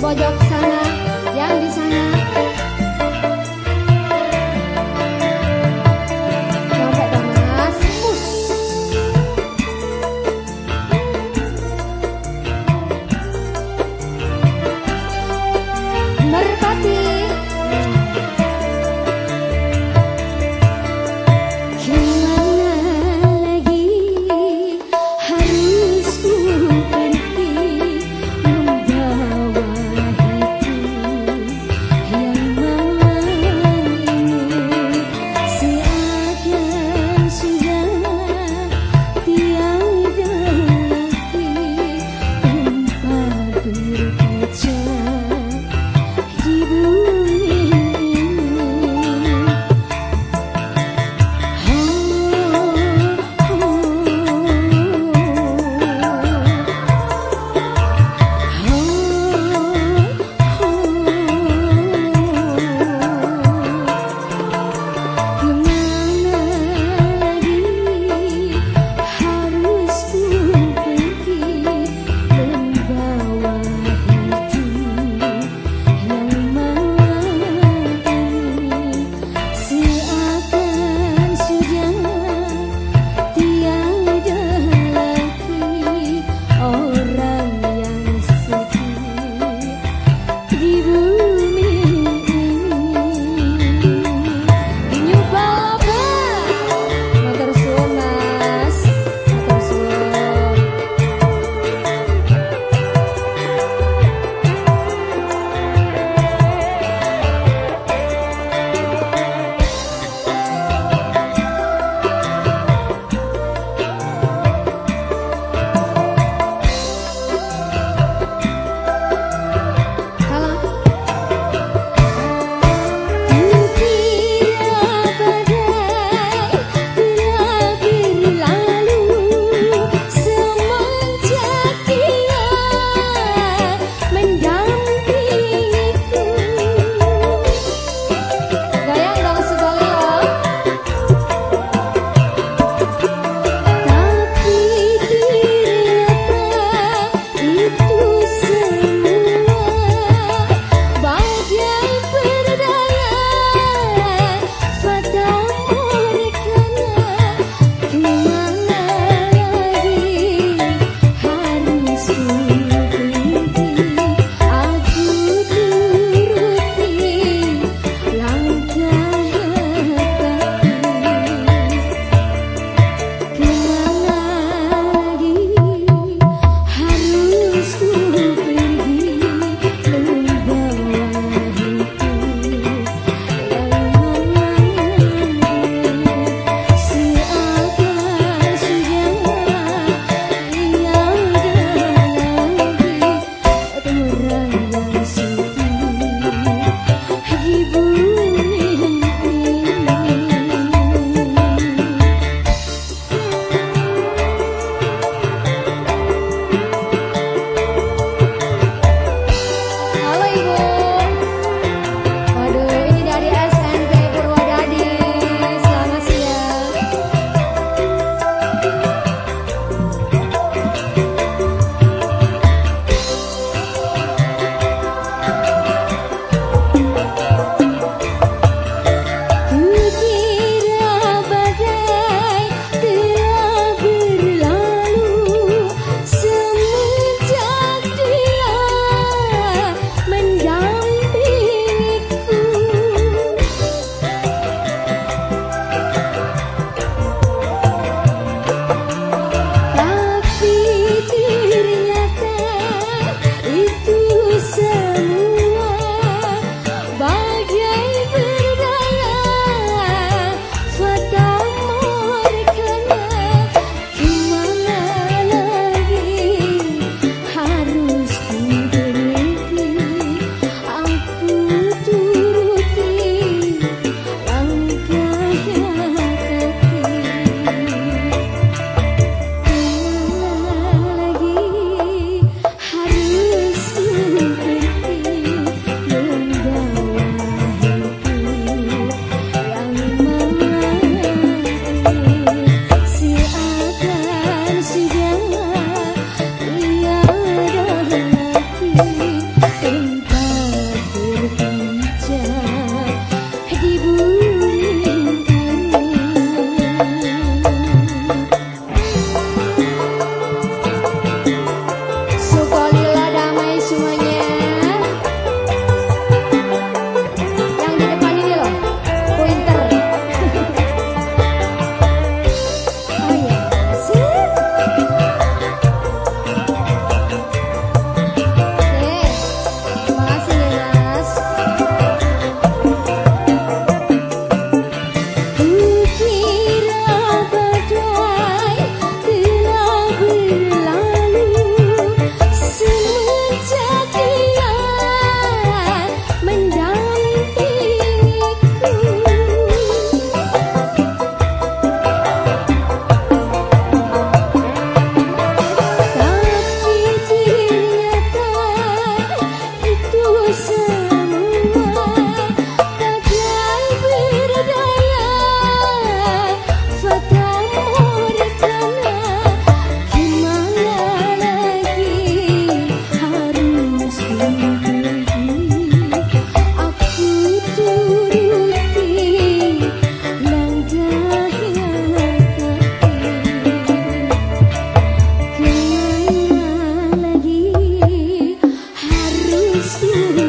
vagy you.